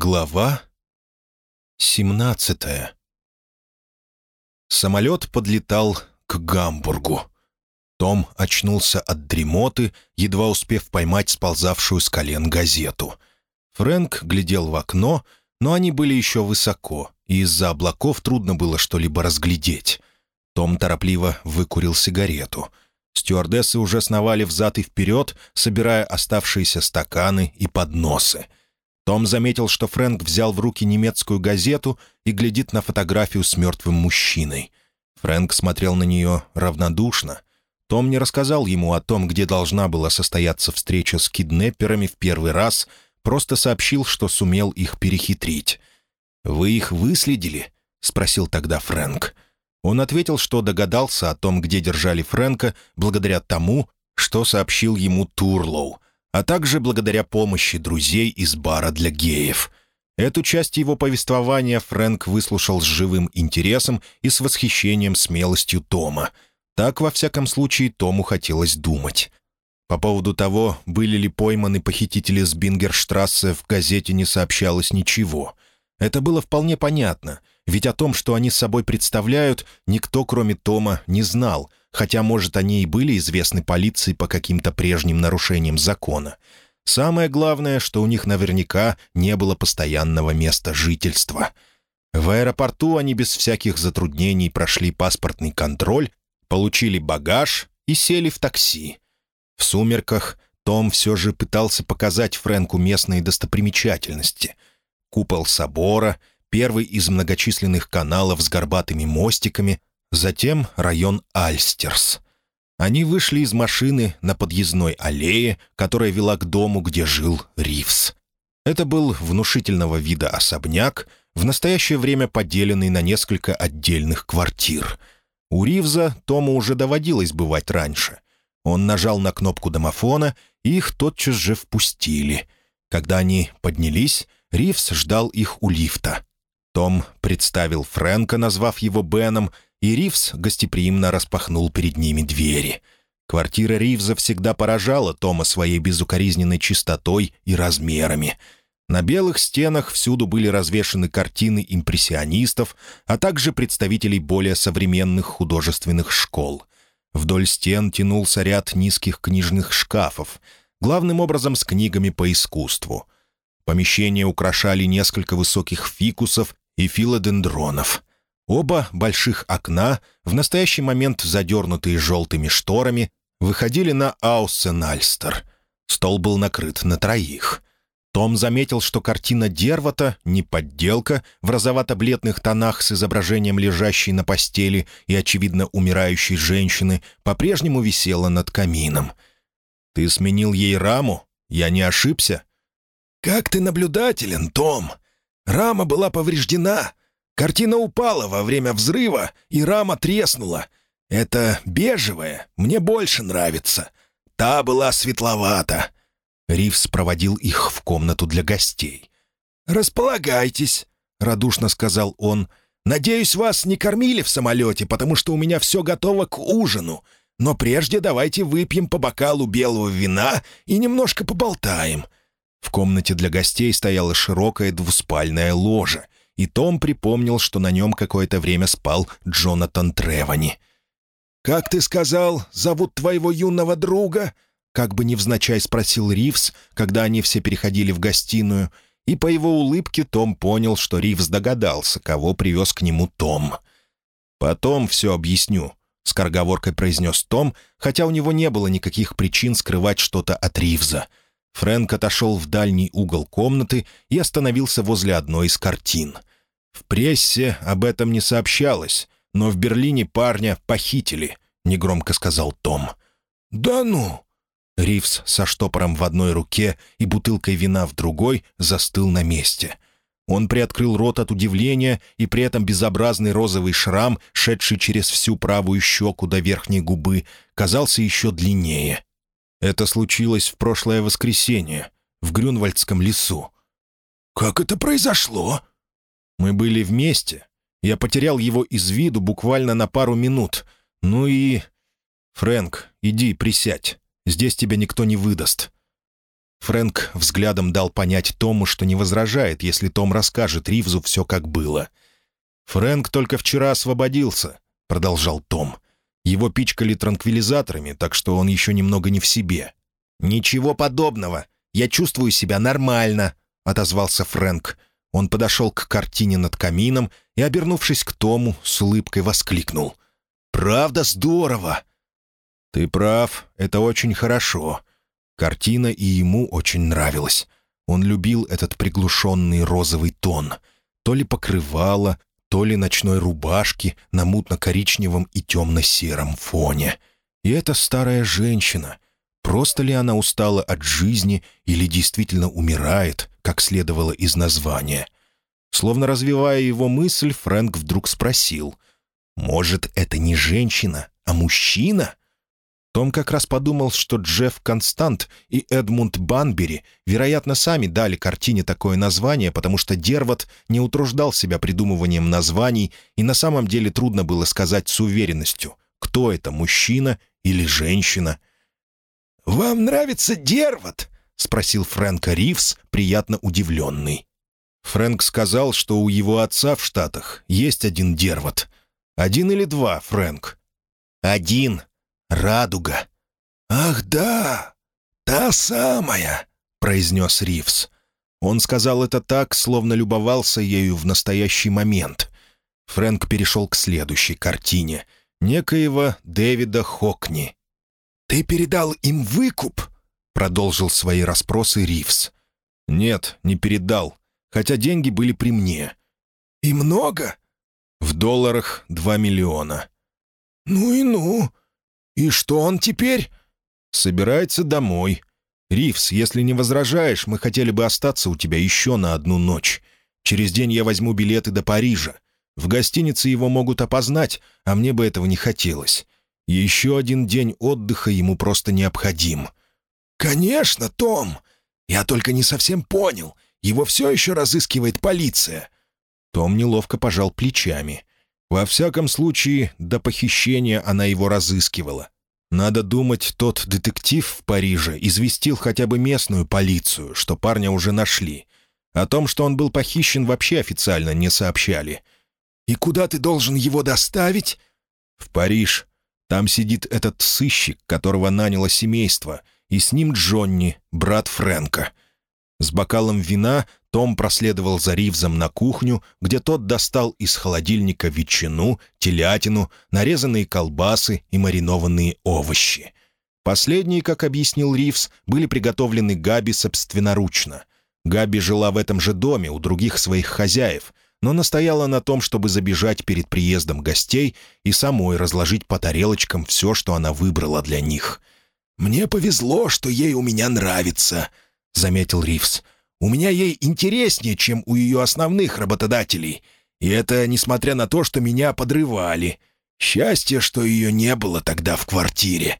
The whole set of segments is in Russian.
Глава 17 Самолет подлетал к Гамбургу. Том очнулся от дремоты, едва успев поймать сползавшую с колен газету. Фрэнк глядел в окно, но они были еще высоко, и из-за облаков трудно было что-либо разглядеть. Том торопливо выкурил сигарету. Стюардессы уже сновали взад и вперед, собирая оставшиеся стаканы и подносы — том заметил, что Фрэнк взял в руки немецкую газету и глядит на фотографию с мертвым мужчиной. Фрэнк смотрел на нее равнодушно. Том не рассказал ему о том, где должна была состояться встреча с киднепперами в первый раз, просто сообщил, что сумел их перехитрить. «Вы их выследили?» — спросил тогда Фрэнк. Он ответил, что догадался о том, где держали Фрэнка, благодаря тому, что сообщил ему Турлоу — а также благодаря помощи друзей из бара для геев. Эту часть его повествования Фрэнк выслушал с живым интересом и с восхищением смелостью Тома. Так, во всяком случае, Тому хотелось думать. По поводу того, были ли пойманы похитители с Бингерштрассе, в газете не сообщалось ничего. Это было вполне понятно, ведь о том, что они собой представляют, никто, кроме Тома, не знал, хотя, может, они и были известны полиции по каким-то прежним нарушениям закона. Самое главное, что у них наверняка не было постоянного места жительства. В аэропорту они без всяких затруднений прошли паспортный контроль, получили багаж и сели в такси. В сумерках том все же пытался показать Фрэнку местные достопримечательности. Купол собора, первый из многочисленных каналов с горбатыми мостиками, затем район Альстерс. Они вышли из машины на подъездной аллее, которая вела к дому, где жил Ривс. Это был внушительного вида особняк, в настоящее время поделенный на несколько отдельных квартир. У Ривза Тому уже доводилось бывать раньше. Он нажал на кнопку домофона, и их тотчас же впустили. Когда они поднялись, Ривз ждал их у лифта. Том представил Фрэнка, назвав его Беном, и Ривз гостеприимно распахнул перед ними двери. Квартира Ривза всегда поражала Тома своей безукоризненной чистотой и размерами. На белых стенах всюду были развешаны картины импрессионистов, а также представителей более современных художественных школ. Вдоль стен тянулся ряд низких книжных шкафов, главным образом с книгами по искусству. Помещение украшали несколько высоких фикусов и филодендронов — Оба больших окна, в настоящий момент задернутые желтыми шторами, выходили на Ауссенальстер. Стол был накрыт на троих. Том заметил, что картина Дервата, не подделка, в розовато-бледных тонах с изображением лежащей на постели и, очевидно, умирающей женщины, по-прежнему висела над камином. «Ты сменил ей раму? Я не ошибся?» «Как ты наблюдателен, Том! Рама была повреждена, Картина упала во время взрыва, и рама треснула. Это бежевая, мне больше нравится. Та была светловата». Ривз проводил их в комнату для гостей. «Располагайтесь», — радушно сказал он. «Надеюсь, вас не кормили в самолете, потому что у меня все готово к ужину. Но прежде давайте выпьем по бокалу белого вина и немножко поболтаем». В комнате для гостей стояла широкая двуспальная ложа — и Том припомнил, что на нем какое-то время спал Джонатан Тревани. «Как ты сказал, зовут твоего юного друга?» Как бы невзначай спросил Ривз, когда они все переходили в гостиную, и по его улыбке Том понял, что Ривз догадался, кого привез к нему Том. «Потом все объясню», — скороговоркой произнес Том, хотя у него не было никаких причин скрывать что-то от Ривза — Фрэнк отошел в дальний угол комнаты и остановился возле одной из картин. В прессе об этом не сообщалось, но в Берлине парня похитили, — негромко сказал Том. «Да ну!» Ривз со штопором в одной руке и бутылкой вина в другой застыл на месте. Он приоткрыл рот от удивления, и при этом безобразный розовый шрам, шедший через всю правую щеку до верхней губы, казался еще длиннее. Это случилось в прошлое воскресенье, в Грюнвальдском лесу. «Как это произошло?» Мы были вместе. Я потерял его из виду буквально на пару минут. Ну и... Фрэнк, иди, присядь. Здесь тебя никто не выдаст». Фрэнк взглядом дал понять Тому, что не возражает, если Том расскажет Ривзу все, как было. «Фрэнк только вчера освободился», — продолжал Том. «Его пичкали транквилизаторами, так что он еще немного не в себе». «Ничего подобного. Я чувствую себя нормально», — отозвался Фрэнк. Он подошел к картине над камином и, обернувшись к Тому, с улыбкой воскликнул. «Правда здорово!» «Ты прав, это очень хорошо. Картина и ему очень нравилась. Он любил этот приглушенный розовый тон. То ли покрывало, то ли ночной рубашки на мутно-коричневом и темно-сером фоне. И эта старая женщина. Просто ли она устала от жизни или действительно умирает, как следовало из названия? Словно развивая его мысль, Фрэнк вдруг спросил. «Может, это не женщина, а мужчина?» Том как раз подумал, что Джефф Констант и Эдмунд Банбери, вероятно, сами дали картине такое название, потому что Дервот не утруждал себя придумыванием названий, и на самом деле трудно было сказать с уверенностью, кто это, мужчина или женщина. «Вам нравится Дервот?» — спросил Фрэнка Ривз, приятно удивленный. Фрэнк сказал, что у его отца в Штатах есть один Дервот. Один или два, Фрэнк? «Один», радуга». «Ах да, та самая», — произнес Ривз. Он сказал это так, словно любовался ею в настоящий момент. Фрэнк перешел к следующей картине, некоего Дэвида Хокни. «Ты передал им выкуп?» — продолжил свои расспросы Ривз. «Нет, не передал, хотя деньги были при мне». «И много?» «В долларах два миллиона». «Ну и ну. «И что он теперь?» «Собирается домой. Ривс, если не возражаешь, мы хотели бы остаться у тебя еще на одну ночь. Через день я возьму билеты до Парижа. В гостинице его могут опознать, а мне бы этого не хотелось. Еще один день отдыха ему просто необходим». «Конечно, Том! Я только не совсем понял. Его все еще разыскивает полиция». Том неловко пожал плечами. Во всяком случае, до похищения она его разыскивала. Надо думать, тот детектив в Париже известил хотя бы местную полицию, что парня уже нашли. О том, что он был похищен, вообще официально не сообщали. «И куда ты должен его доставить?» «В Париж. Там сидит этот сыщик, которого наняло семейство, и с ним Джонни, брат Фрэнка. С бокалом вина том проследовал за Ривзом на кухню, где тот достал из холодильника ветчину, телятину, нарезанные колбасы и маринованные овощи. Последние, как объяснил Ривз, были приготовлены Габи собственноручно. Габи жила в этом же доме у других своих хозяев, но настояла на том, чтобы забежать перед приездом гостей и самой разложить по тарелочкам все, что она выбрала для них. «Мне повезло, что ей у меня нравится», — заметил Ривз. «У меня ей интереснее, чем у ее основных работодателей. И это несмотря на то, что меня подрывали. Счастье, что ее не было тогда в квартире».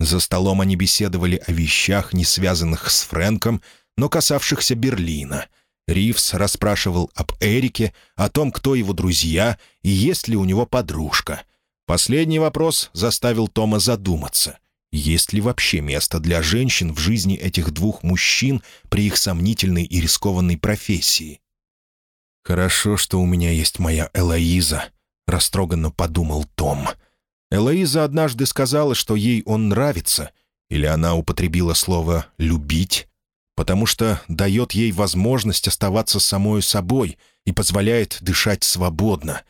За столом они беседовали о вещах, не связанных с Фрэнком, но касавшихся Берлина. Ривз расспрашивал об Эрике, о том, кто его друзья и есть ли у него подружка. Последний вопрос заставил Тома задуматься — есть ли вообще место для женщин в жизни этих двух мужчин при их сомнительной и рискованной профессии? «Хорошо, что у меня есть моя Элоиза», — растроганно подумал Том. Элоиза однажды сказала, что ей он нравится, или она употребила слово «любить», потому что дает ей возможность оставаться самой собой и позволяет дышать свободно.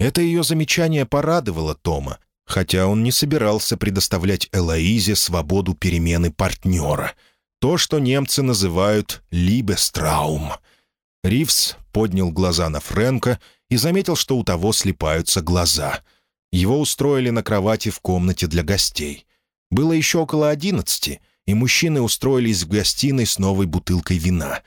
Это ее замечание порадовало Тома, хотя он не собирался предоставлять Элоизе свободу перемены партнера. То, что немцы называют «либестраум». Ривс поднял глаза на Фрэнка и заметил, что у того слепаются глаза. Его устроили на кровати в комнате для гостей. Было еще около одиннадцати, и мужчины устроились в гостиной с новой бутылкой вина.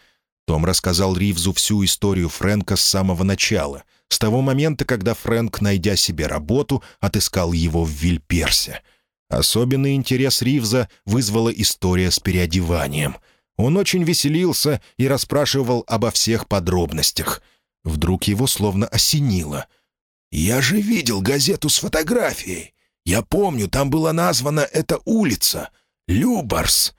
Том рассказал Ривзу всю историю Фрэнка с самого начала — с того момента, когда Фрэнк, найдя себе работу, отыскал его в Вильперсе. Особенный интерес Ривза вызвала история с переодеванием. Он очень веселился и расспрашивал обо всех подробностях. Вдруг его словно осенило. «Я же видел газету с фотографией. Я помню, там была названа эта улица. Любарс».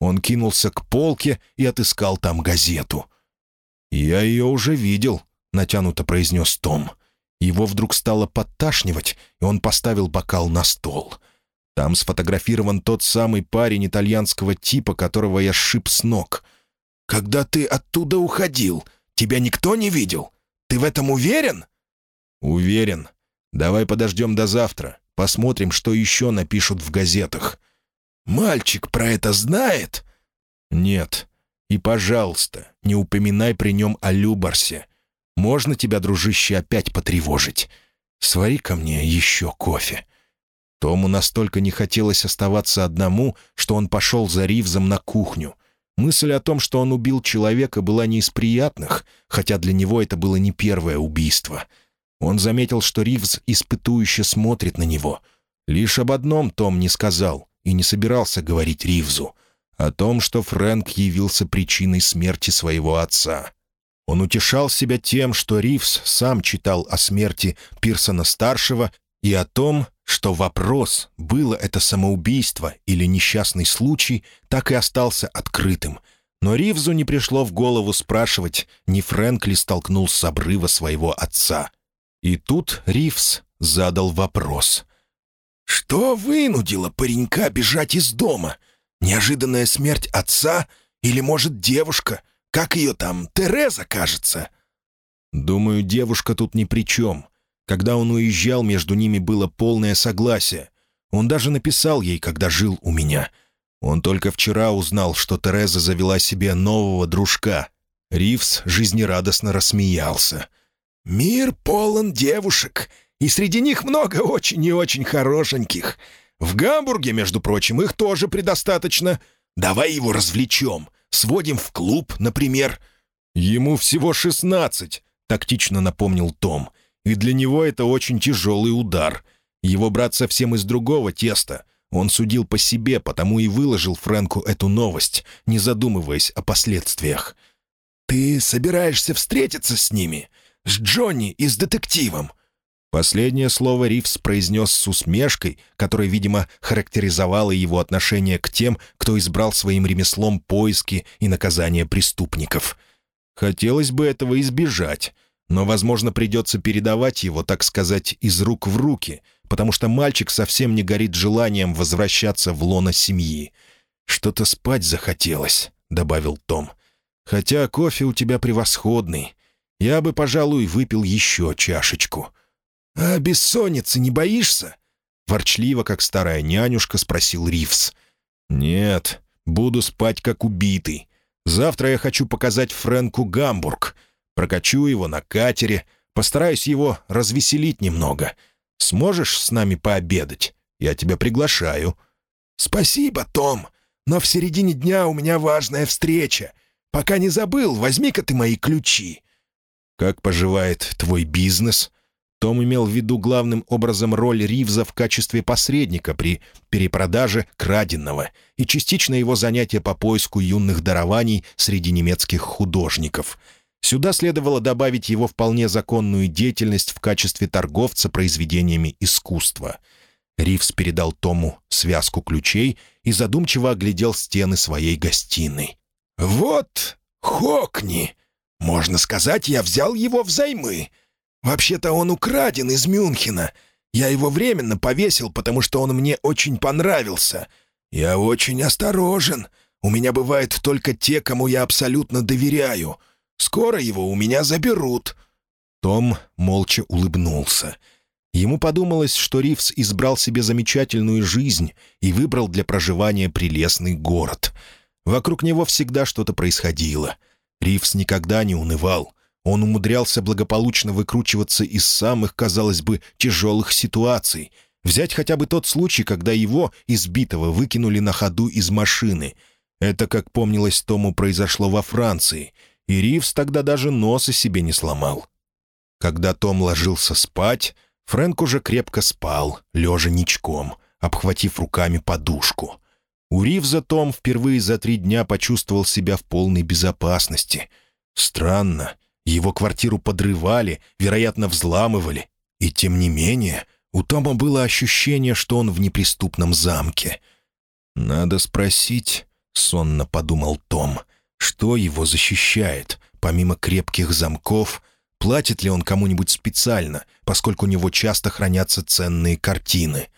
Он кинулся к полке и отыскал там газету. «Я ее уже видел», — натянуто произнес Том. Его вдруг стало подташнивать, и он поставил бокал на стол. Там сфотографирован тот самый парень итальянского типа, которого я сшиб с ног. «Когда ты оттуда уходил, тебя никто не видел? Ты в этом уверен?» «Уверен. Давай подождем до завтра. Посмотрим, что еще напишут в газетах». «Мальчик про это знает?» «Нет. И, пожалуйста, не упоминай при нем о Любарсе. Можно тебя, дружище, опять потревожить? свари ко мне еще кофе». Тому настолько не хотелось оставаться одному, что он пошел за Ривзом на кухню. Мысль о том, что он убил человека, была не из приятных, хотя для него это было не первое убийство — он заметил, что Ривз испытующе смотрит на него. Лишь об одном Том не сказал и не собирался говорить Ривзу. О том, что Фрэнк явился причиной смерти своего отца. Он утешал себя тем, что Ривз сам читал о смерти Пирсона-старшего и о том, что вопрос, было это самоубийство или несчастный случай, так и остался открытым. Но Ривзу не пришло в голову спрашивать, не Фрэнк ли столкнул с обрыва своего отца. И тут Ривс задал вопрос. «Что вынудило паренька бежать из дома? Неожиданная смерть отца? Или, может, девушка? Как ее там, Тереза, кажется?» «Думаю, девушка тут ни при чем. Когда он уезжал, между ними было полное согласие. Он даже написал ей, когда жил у меня. Он только вчера узнал, что Тереза завела себе нового дружка». Ривс жизнерадостно рассмеялся. Мир полон девушек, и среди них много очень и очень хорошеньких. В Гамбурге, между прочим, их тоже предостаточно. Давай его развлечем. Сводим в клуб, например». «Ему всего шестнадцать», — тактично напомнил Том. «И для него это очень тяжелый удар. Его брат совсем из другого теста. Он судил по себе, потому и выложил Фрэнку эту новость, не задумываясь о последствиях». «Ты собираешься встретиться с ними?» С Джонни и с детективом». Последнее слово Ривз произнес с усмешкой, которая, видимо, характеризовала его отношение к тем, кто избрал своим ремеслом поиски и наказания преступников. Хотелось бы этого избежать, но, возможно, придется передавать его, так сказать, из рук в руки, потому что мальчик совсем не горит желанием возвращаться в лоно семьи. «Что-то спать захотелось», — добавил Том. «Хотя кофе у тебя превосходный я бы, пожалуй, выпил еще чашечку». «А бессонницы не боишься?» Ворчливо, как старая нянюшка, спросил Ривз. «Нет, буду спать как убитый. Завтра я хочу показать Фрэнку Гамбург. Прокачу его на катере, постараюсь его развеселить немного. Сможешь с нами пообедать? Я тебя приглашаю». «Спасибо, Том, но в середине дня у меня важная встреча. Пока не забыл, возьми-ка ты мои ключи. «Как поживает твой бизнес?» Том имел в виду главным образом роль Ривза в качестве посредника при перепродаже краденного и частично его занятие по поиску юных дарований среди немецких художников. Сюда следовало добавить его вполне законную деятельность в качестве торговца произведениями искусства. Ривз передал Тому связку ключей и задумчиво оглядел стены своей гостиной. «Вот Хокни!» Можно сказать, я взял его взаймы. Вообще-то он украден из Мюнхена. Я его временно повесил, потому что он мне очень понравился. Я очень осторожен. У меня бывают только те, кому я абсолютно доверяю. Скоро его у меня заберут». Том молча улыбнулся. Ему подумалось, что Ривз избрал себе замечательную жизнь и выбрал для проживания прелестный город. Вокруг него всегда что-то происходило — Ривс никогда не унывал. Он умудрялся благополучно выкручиваться из самых, казалось бы, тяжелых ситуаций. Взять хотя бы тот случай, когда его, избитого, выкинули на ходу из машины. Это, как помнилось Тому, произошло во Франции. И Ривс тогда даже носа себе не сломал. Когда Том ложился спать, Фрэнк уже крепко спал, лежа ничком, обхватив руками подушку — у Ривза Том впервые за три дня почувствовал себя в полной безопасности. Странно, его квартиру подрывали, вероятно, взламывали. И тем не менее, у Тома было ощущение, что он в неприступном замке. «Надо спросить, сонно подумал Том. «Что его защищает, помимо крепких замков? Платит ли он кому-нибудь специально, поскольку у него часто хранятся ценные картины?»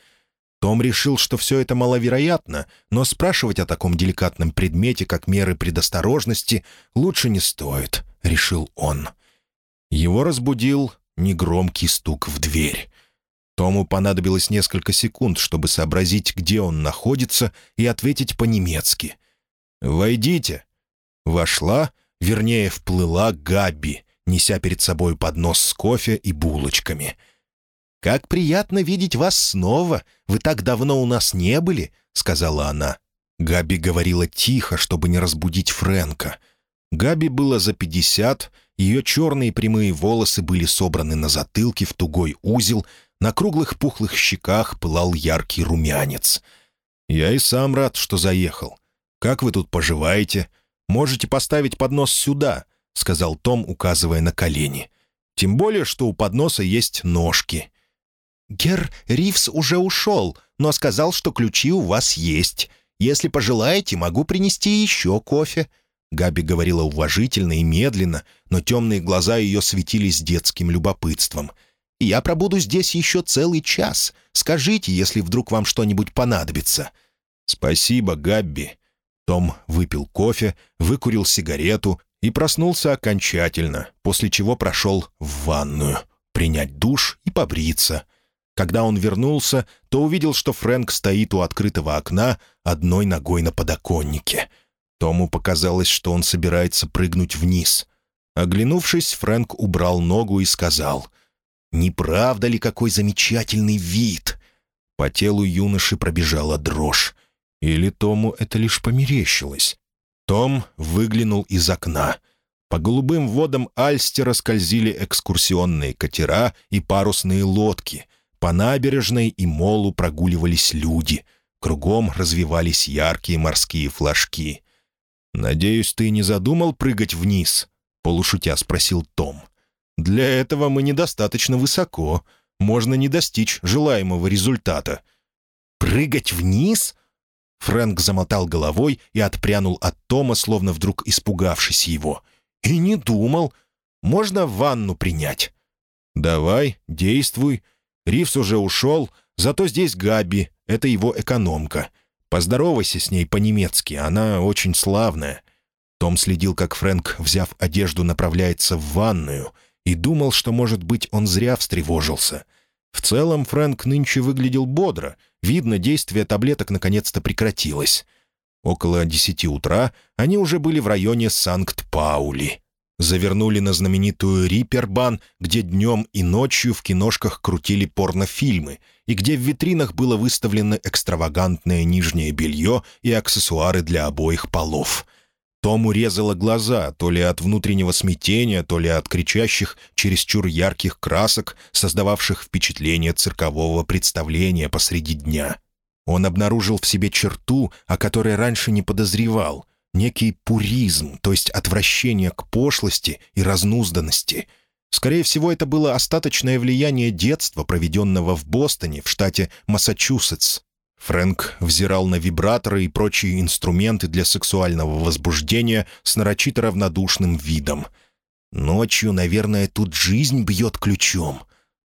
Том решил, что все это маловероятно, но спрашивать о таком деликатном предмете, как меры предосторожности, лучше не стоит, — решил он. Его разбудил негромкий стук в дверь. Тому понадобилось несколько секунд, чтобы сообразить, где он находится, и ответить по-немецки. «Войдите». Вошла, вернее, вплыла Габи, неся перед собой поднос с кофе и булочками — «Как приятно видеть вас снова! Вы так давно у нас не были!» — сказала она. Габи говорила тихо, чтобы не разбудить Фрэнка. Габи было за пятьдесят, ее черные прямые волосы были собраны на затылке в тугой узел, на круглых пухлых щеках пылал яркий румянец. «Я и сам рад, что заехал. Как вы тут поживаете? Можете поставить поднос сюда», — сказал Том, указывая на колени. «Тем более, что у подноса есть ножки». «Гер Ривс уже ушел, но сказал, что ключи у вас есть. Если пожелаете, могу принести еще кофе». Габи говорила уважительно и медленно, но темные глаза ее светились детским любопытством. «Я пробуду здесь еще целый час. Скажите, если вдруг вам что-нибудь понадобится». «Спасибо, Габби». Том выпил кофе, выкурил сигарету и проснулся окончательно, после чего прошел в ванную, принять душ и побриться — когда он вернулся, то увидел, что Фрэнк стоит у открытого окна одной ногой на подоконнике. Тому показалось, что он собирается прыгнуть вниз. Оглянувшись, Фрэнк убрал ногу и сказал, «Не правда ли какой замечательный вид?» По телу юноши пробежала дрожь. Или Тому это лишь померещилось? Том выглянул из окна. По голубым водам Альстера скользили экскурсионные катера и парусные лодки — по набережной и молу прогуливались люди. Кругом развивались яркие морские флажки. «Надеюсь, ты не задумал прыгать вниз?» — полушутя спросил Том. «Для этого мы недостаточно высоко. Можно не достичь желаемого результата». «Прыгать вниз?» Фрэнк замотал головой и отпрянул от Тома, словно вдруг испугавшись его. «И не думал. Можно ванну принять?» «Давай, действуй. Ривс уже ушел, зато здесь Габи, это его экономка. Поздоровайся с ней по-немецки, она очень славная». Том следил, как Фрэнк, взяв одежду, направляется в ванную, и думал, что, может быть, он зря встревожился. В целом Фрэнк нынче выглядел бодро. Видно, действие таблеток наконец-то прекратилось. Около десяти утра они уже были в районе Санкт-Паули завернули на знаменитую Рипербан, где днем и ночью в киношках крутили порнофильмы, и где в витринах было выставлено экстравагантное нижнее белье и аксессуары для обоих полов. Тому резало глаза то ли от внутреннего смятения, то ли от кричащих, чересчур ярких красок, создававших впечатление циркового представления посреди дня. Он обнаружил в себе черту, о которой раньше не подозревал — некий пуризм, то есть отвращение к пошлости и разнузданности. Скорее всего, это было остаточное влияние детства, проведенного в Бостоне, в штате Массачусетс. Фрэнк взирал на вибраторы и прочие инструменты для сексуального возбуждения с нарочито равнодушным видом. «Ночью, наверное, тут жизнь бьет ключом».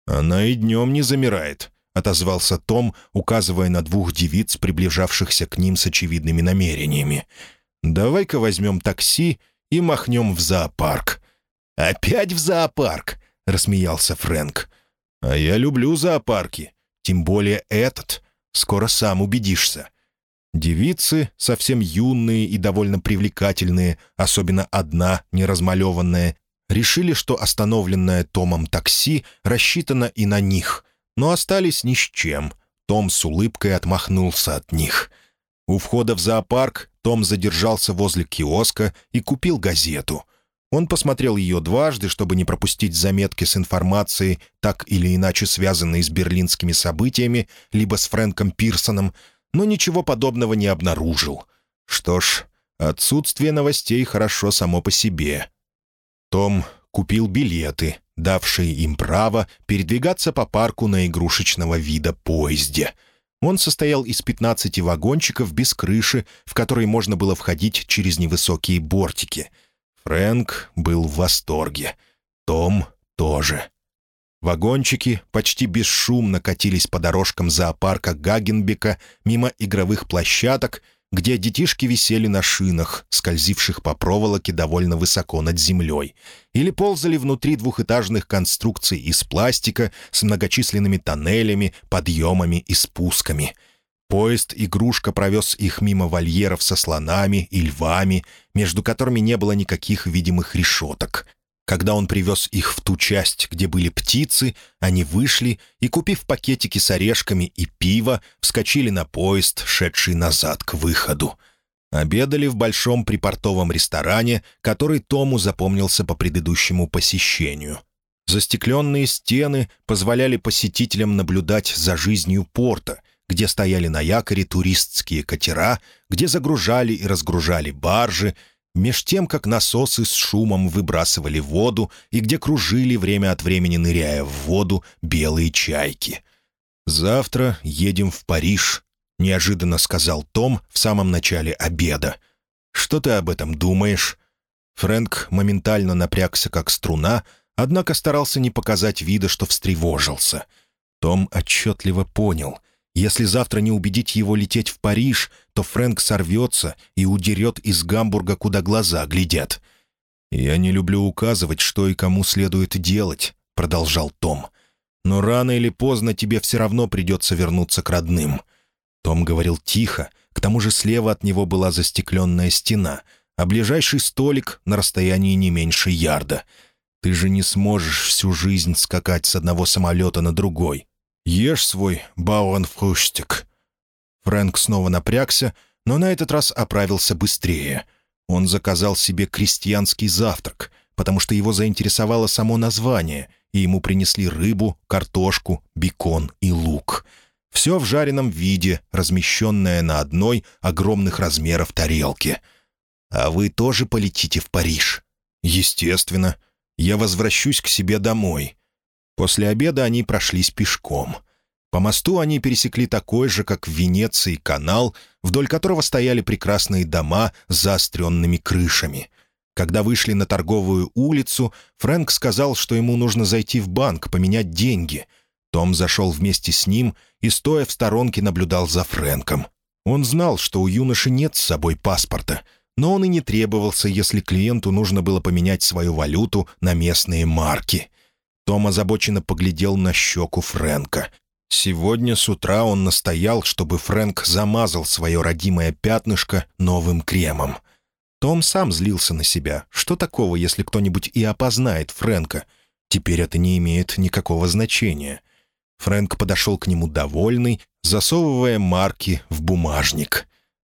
«Она и днем не замирает», — отозвался Том, указывая на двух девиц, приближавшихся к ним с очевидными намерениями. Давай-ка возьмем такси и махнем в зоопарк». «Опять в зоопарк?» — рассмеялся Фрэнк. «А я люблю зоопарки, тем более этот. Скоро сам убедишься». Девицы, совсем юные и довольно привлекательные, особенно одна, неразмалеванная, решили, что остановленное Томом такси рассчитано и на них, но остались ни с чем. Том с улыбкой отмахнулся от них. У входа в зоопарк том задержался возле киоска и купил газету. Он посмотрел ее дважды, чтобы не пропустить заметки с информацией, так или иначе связанной с берлинскими событиями, либо с Фрэнком Пирсоном, но ничего подобного не обнаружил. Что ж, отсутствие новостей хорошо само по себе. Том купил билеты, давшие им право передвигаться по парку на игрушечного вида поезде — Он состоял из 15 вагончиков без крыши, в которые можно было входить через невысокие бортики. Фрэнк был в восторге. Том тоже. Вагончики почти бесшумно катились по дорожкам зоопарка Гагенбека мимо игровых площадок, где детишки висели на шинах, скользивших по проволоке довольно высоко над землей, или ползали внутри двухэтажных конструкций из пластика с многочисленными тоннелями, подъемами и спусками. Поезд-игрушка провез их мимо вольеров со слонами и львами, между которыми не было никаких видимых решеток — когда он привез их в ту часть, где были птицы, они вышли и, купив пакетики с орешками и пиво, вскочили на поезд, шедший назад к выходу. Обедали в большом припортовом ресторане, который Тому запомнился по предыдущему посещению. Застекленные стены позволяли посетителям наблюдать за жизнью порта, где стояли на якоре туристские катера, где загружали и разгружали баржи, меж тем, как насосы с шумом выбрасывали воду и где кружили время от времени, ныряя в воду, белые чайки. «Завтра едем в Париж», — неожиданно сказал Том в самом начале обеда. «Что ты об этом думаешь?» Фрэнк моментально напрягся, как струна, однако старался не показать вида, что встревожился. Том отчетливо понял — если завтра не убедить его лететь в Париж, то Фрэнк сорвется и удерет из Гамбурга, куда глаза глядят. «Я не люблю указывать, что и кому следует делать», — продолжал Том. «Но рано или поздно тебе все равно придется вернуться к родным». Том говорил тихо, к тому же слева от него была застекленная стена, а ближайший столик на расстоянии не меньше ярда. «Ты же не сможешь всю жизнь скакать с одного самолета на другой. Ешь свой бауэнфрустик». Фрэнк снова напрягся, но на этот раз оправился быстрее. Он заказал себе крестьянский завтрак, потому что его заинтересовало само название, и ему принесли рыбу, картошку, бекон и лук. Все в жареном виде, размещенное на одной огромных размеров тарелке. «А вы тоже полетите в Париж?» «Естественно. Я возвращусь к себе домой. После обеда они прошлись пешком. По мосту они пересекли такой же, как в Венеции, канал, вдоль которого стояли прекрасные дома с заостренными крышами. Когда вышли на торговую улицу, Фрэнк сказал, что ему нужно зайти в банк, поменять деньги. Том зашел вместе с ним и, стоя в сторонке, наблюдал за Фрэнком. Он знал, что у юноши нет с собой паспорта, но он и не требовался, если клиенту нужно было поменять свою валюту на местные марки — том озабоченно поглядел на щеку Фрэнка. Сегодня с утра он настоял, чтобы Фрэнк замазал свое родимое пятнышко новым кремом. Том сам злился на себя. Что такого, если кто-нибудь и опознает Фрэнка? Теперь это не имеет никакого значения. Фрэнк подошел к нему довольный, засовывая марки в бумажник.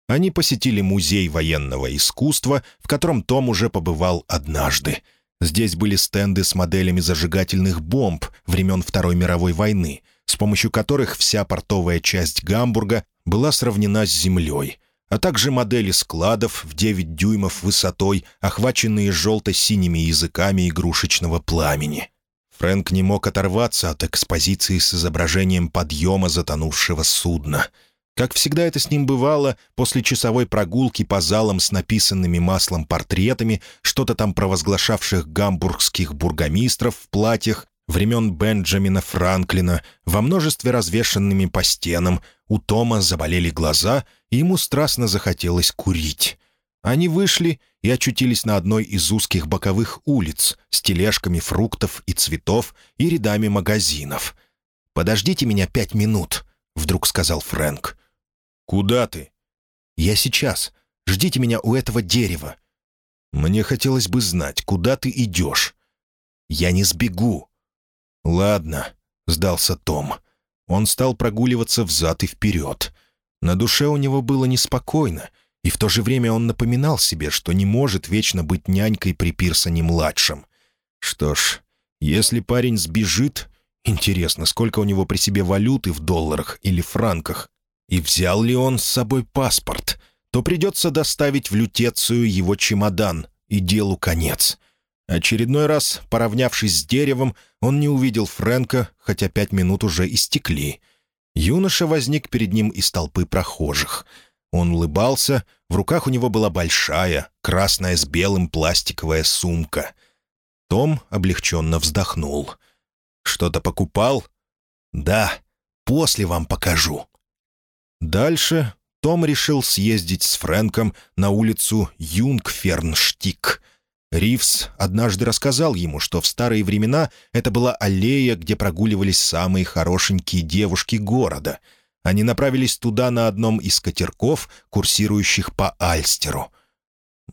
Они посетили музей военного искусства, в котором Том уже побывал однажды — Здесь были стенды с моделями зажигательных бомб времен Второй мировой войны, с помощью которых вся портовая часть Гамбурга была сравнена с землей, а также модели складов в 9 дюймов высотой, охваченные желто-синими языками игрушечного пламени. Фрэнк не мог оторваться от экспозиции с изображением подъема затонувшего судна — как всегда это с ним бывало, после часовой прогулки по залам с написанными маслом портретами, что-то там провозглашавших гамбургских бургомистров в платьях, времен Бенджамина Франклина, во множестве развешанными по стенам, у Тома заболели глаза, и ему страстно захотелось курить. Они вышли и очутились на одной из узких боковых улиц с тележками фруктов и цветов и рядами магазинов. «Подождите меня пять минут», — вдруг сказал Фрэнк. «Куда ты?» «Я сейчас. Ждите меня у этого дерева». «Мне хотелось бы знать, куда ты идешь». «Я не сбегу». «Ладно», — сдался Том. Он стал прогуливаться взад и вперед. На душе у него было неспокойно, и в то же время он напоминал себе, что не может вечно быть нянькой при Пирсоне-младшем. Что ж, если парень сбежит, интересно, сколько у него при себе валюты в долларах или франках, и взял ли он с собой паспорт, то придется доставить в лютецию его чемодан, и делу конец. Очередной раз, поравнявшись с деревом, он не увидел Фрэнка, хотя пять минут уже истекли. Юноша возник перед ним из толпы прохожих. Он улыбался, в руках у него была большая, красная с белым пластиковая сумка. Том облегченно вздохнул. «Что-то покупал?» «Да, после вам покажу». Дальше том решил съездить с Фрэнком на улицу Юнгфернштик. Ривс однажды рассказал ему, что в старые времена это была аллея, где прогуливались самые хорошенькие девушки города. Они направились туда на одном из катерков, курсирующих по Альстеру.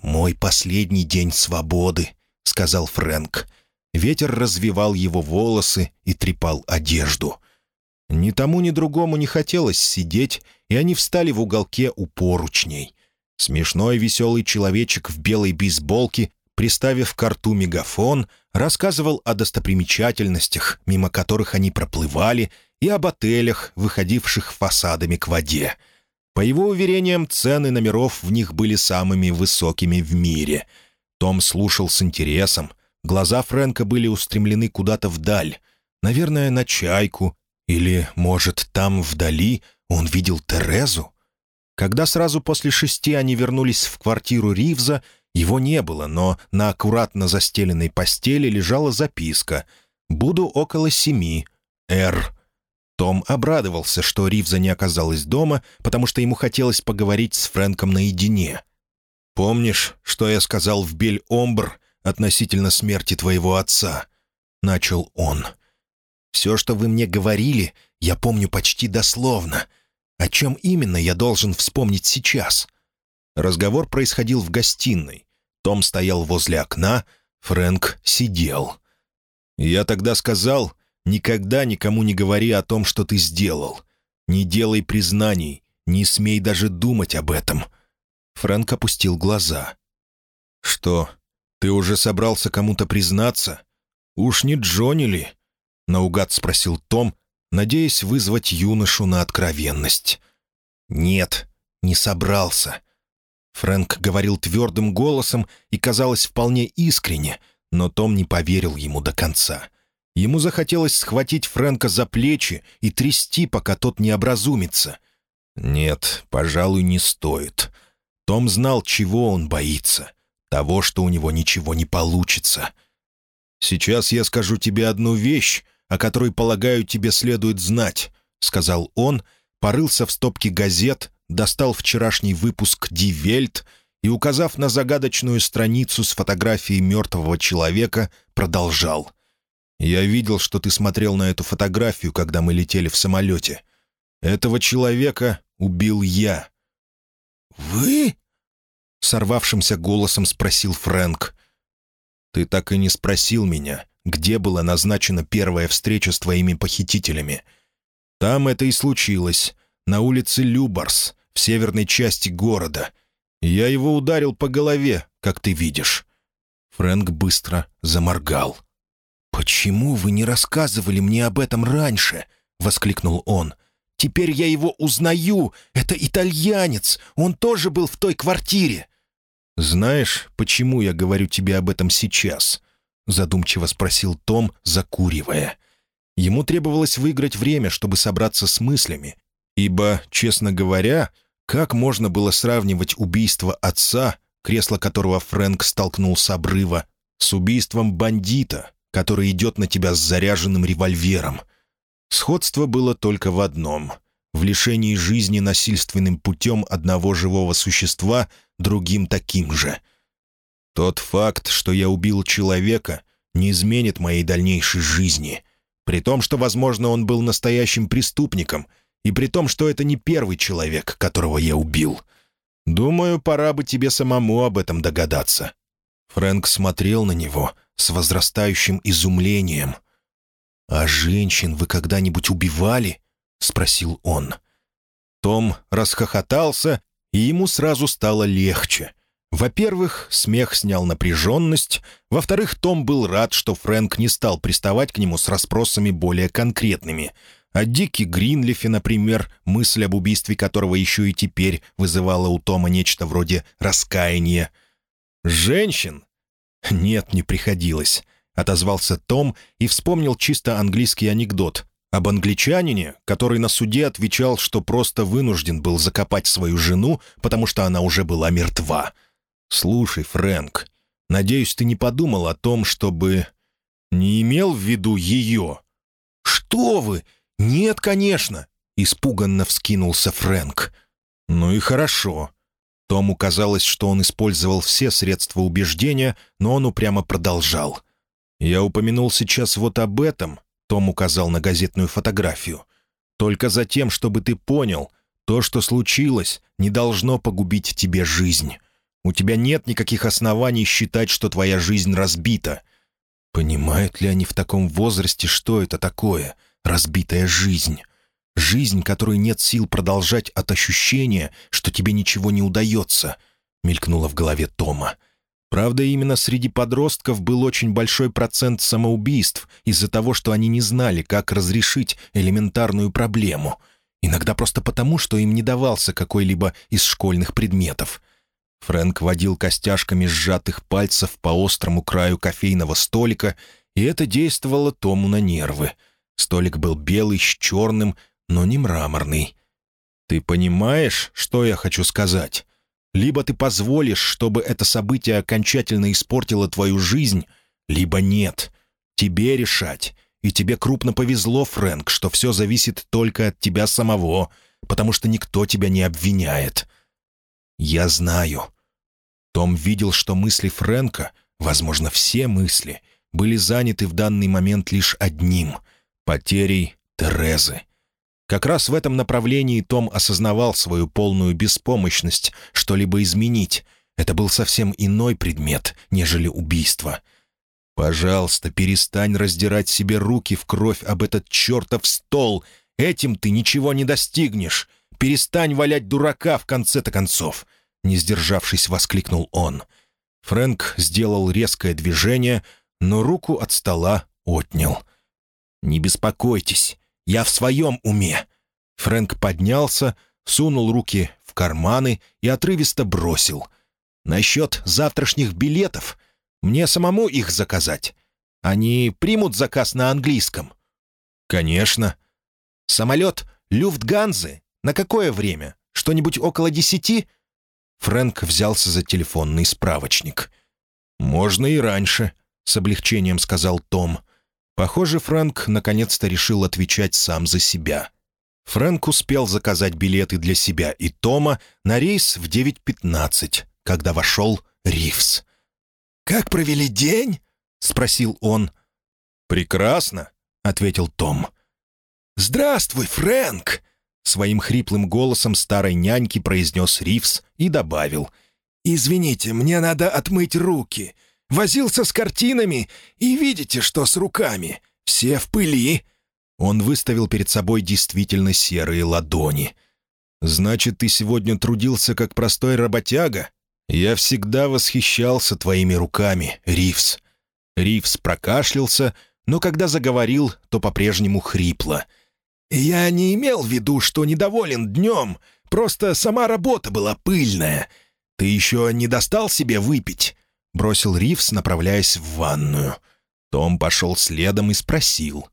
«Мой последний день свободы», — сказал Фрэнк. Ветер развивал его волосы и трепал одежду. Ни тому, ни другому не хотелось сидеть, и они встали в уголке у поручней. Смешной веселый человечек в белой бейсболке, приставив к рту мегафон, рассказывал о достопримечательностях, мимо которых они проплывали, и об отелях, выходивших фасадами к воде. По его уверениям, цены номеров в них были самыми высокими в мире. Том слушал с интересом. Глаза Фрэнка были устремлены куда-то вдаль. Наверное, на чайку или, может, там вдали он видел Терезу? Когда сразу после шести они вернулись в квартиру Ривза, его не было, но на аккуратно застеленной постели лежала записка «Буду около семи. Р». Том обрадовался, что Ривза не оказалась дома, потому что ему хотелось поговорить с Фрэнком наедине. «Помнишь, что я сказал в Бель-Омбр относительно смерти твоего отца?» — начал он. Все, что вы мне говорили, я помню почти дословно. О чем именно я должен вспомнить сейчас?» Разговор происходил в гостиной. Том стоял возле окна, Фрэнк сидел. «Я тогда сказал, никогда никому не говори о том, что ты сделал. Не делай признаний, не смей даже думать об этом». Фрэнк опустил глаза. «Что, ты уже собрался кому-то признаться? Уж не Джонни ли?» — наугад спросил Том, надеясь вызвать юношу на откровенность. «Нет, не собрался». Фрэнк говорил твердым голосом и, казалось, вполне искренне, но Том не поверил ему до конца. Ему захотелось схватить Фрэнка за плечи и трясти, пока тот не образумится. Нет, пожалуй, не стоит. Том знал, чего он боится. Того, что у него ничего не получится. «Сейчас я скажу тебе одну вещь, о которой, полагаю, тебе следует знать», — сказал он, порылся в стопке газет, достал вчерашний выпуск «Ди Вельт» и, указав на загадочную страницу с фотографией мертвого человека, продолжал. «Я видел, что ты смотрел на эту фотографию, когда мы летели в самолете. Этого человека убил я». «Вы?» — сорвавшимся голосом спросил Фрэнк. «Ты так и не спросил меня, где была назначена первая встреча с твоими похитителями. Там это и случилось, на улице Любарс, в северной части города. Я его ударил по голове, как ты видишь». Фрэнк быстро заморгал. «Почему вы не рассказывали мне об этом раньше?» — воскликнул он. «Теперь я его узнаю. Это итальянец. Он тоже был в той квартире». «Знаешь, почему я говорю тебе об этом сейчас?» — задумчиво спросил Том, закуривая. Ему требовалось выиграть время, чтобы собраться с мыслями, ибо, честно говоря, как можно было сравнивать убийство отца, кресло которого Фрэнк столкнул с обрыва, с убийством бандита, который идет на тебя с заряженным револьвером? Сходство было только в одном — в лишении жизни насильственным путем одного живого существа другим таким же — тот факт, что я убил человека, не изменит моей дальнейшей жизни. При том, что, возможно, он был настоящим преступником, и при том, что это не первый человек, которого я убил. Думаю, пора бы тебе самому об этом догадаться». Фрэнк смотрел на него с возрастающим изумлением. «А женщин вы когда-нибудь убивали?» — спросил он. Том расхохотался, и ему сразу стало легче — во-первых, смех снял напряженность. Во-вторых, Том был рад, что Фрэнк не стал приставать к нему с расспросами более конкретными. О Дике Гринлифе, например, мысль об убийстве которого еще и теперь вызывала у Тома нечто вроде раскаяния. «Женщин?» «Нет, не приходилось», — отозвался Том и вспомнил чисто английский анекдот Об англичанине, который на суде отвечал, что просто вынужден был закопать свою жену, потому что она уже была мертва. «Слушай, Фрэнк, надеюсь, ты не подумал о том, чтобы...» «Не имел в виду ее?» «Что вы? Нет, конечно!» — испуганно вскинулся Фрэнк. «Ну и хорошо». Тому казалось, что он использовал все средства убеждения, но он упрямо продолжал. «Я упомянул сейчас вот об этом», — Том указал на газетную фотографию. «Только за тем, чтобы ты понял, то, что случилось, не должно погубить тебе жизнь. У тебя нет никаких оснований считать, что твоя жизнь разбита». Понимают ли они в таком возрасте, что это такое — разбитая жизнь? Жизнь, которой нет сил продолжать от ощущения, что тебе ничего не удается, мелькнула в голове Тома. Правда, именно среди подростков был очень большой процент самоубийств из-за того, что они не знали, как разрешить элементарную проблему. Иногда просто потому, что им не давался какой-либо из школьных предметов. Фрэнк водил костяшками сжатых пальцев по острому краю кофейного столика, и это действовало Тому на нервы. Столик был белый с черным, но не мраморный. «Ты понимаешь, что я хочу сказать? Либо ты позволишь, чтобы это событие окончательно испортило твою жизнь, либо нет. Тебе решать. И тебе крупно повезло, Фрэнк, что все зависит только от тебя самого, потому что никто тебя не обвиняет». «Я знаю». Том видел, что мысли Фрэнка, возможно, все мысли, были заняты в данный момент лишь одним — потерей Терезы. Как раз в этом направлении Том осознавал свою полную беспомощность что-либо изменить. Это был совсем иной предмет, нежели убийство. «Пожалуйста, перестань раздирать себе руки в кровь об этот чертов стол. Этим ты ничего не достигнешь. Перестань валять дурака в конце-то концов!» Не сдержавшись, воскликнул он. Фрэнк сделал резкое движение, но руку от стола отнял. «Не беспокойтесь, я в своем уме». Фрэнк поднялся, сунул руки в карманы и отрывисто бросил. «Насчет завтрашних билетов. Мне самому их заказать. Они примут заказ на английском?» «Конечно». «Самолет Люфтганзы? На какое время? Что-нибудь около десяти?» Фрэнк взялся за телефонный справочник. «Можно и раньше», — с облегчением сказал Том. Похоже, Фрэнк наконец-то решил отвечать сам за себя. Фрэнк успел заказать билеты для себя и Тома на рейс в 9.15, когда вошел Ривс. «Как провели день?» — спросил он. «Прекрасно», — ответил Том. «Здравствуй, Фрэнк!» — своим хриплым голосом старой няньки произнес Ривс и добавил. «Извините, мне надо отмыть руки. Возился с картинами, и видите, что с руками. Все в пыли». Он выставил перед собой действительно серые ладони. «Значит, ты сегодня трудился как простой работяга? Я всегда восхищался твоими руками, Ривс». Ривс прокашлялся, но когда заговорил, то по-прежнему хрипло. «Я не имел в виду, что недоволен днем. Просто сама работа была пыльная. Ты еще не достал себе выпить?» — бросил Ривс, направляясь в ванную. Том пошел следом и спросил.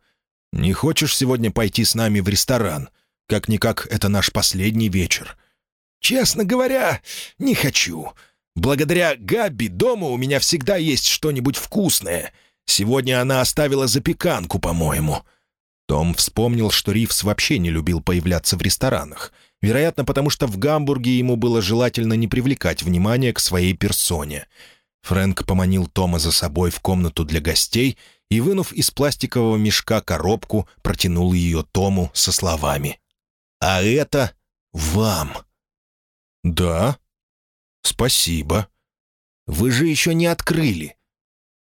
«Не хочешь сегодня пойти с нами в ресторан? Как-никак, это наш последний вечер». «Честно говоря, не хочу. Благодаря Габби дома у меня всегда есть что-нибудь вкусное. Сегодня она оставила запеканку, по-моему». Том вспомнил, что Ривс вообще не любил появляться в ресторанах. Вероятно, потому что в Гамбурге ему было желательно не привлекать внимание к своей персоне — Фрэнк поманил Тома за собой в комнату для гостей и, вынув из пластикового мешка коробку, протянул ее Тому со словами. «А это вам». «Да? Спасибо. Вы же еще не открыли».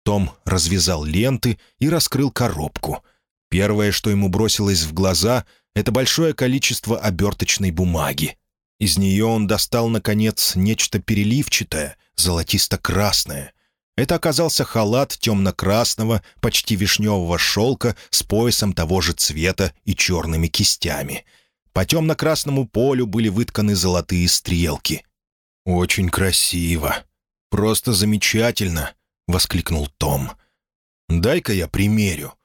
Том развязал ленты и раскрыл коробку. Первое, что ему бросилось в глаза, это большое количество оберточной бумаги. Из нее он достал, наконец, нечто переливчатое — золотисто-красное. Это оказался халат темно-красного, почти вишневого шелка с поясом того же цвета и черными кистями. По темно-красному полю были вытканы золотые стрелки. «Очень красиво. Просто замечательно!» — воскликнул Том. «Дай-ка я примерю».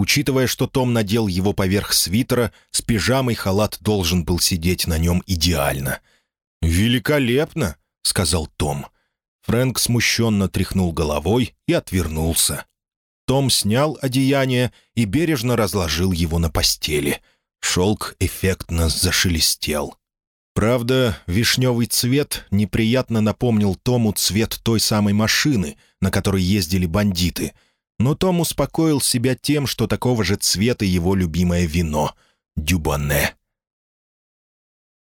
Учитывая, что Том надел его поверх свитера, с пижамой халат должен был сидеть на нем идеально. «Великолепно!» — сказал Том. Фрэнк смущенно тряхнул головой и отвернулся. Том снял одеяние и бережно разложил его на постели. Шелк эффектно зашелестел. Правда, вишневый цвет неприятно напомнил Тому цвет той самой машины, на которой ездили бандиты. Но Том успокоил себя тем, что такого же цвета его любимое вино — дюбане.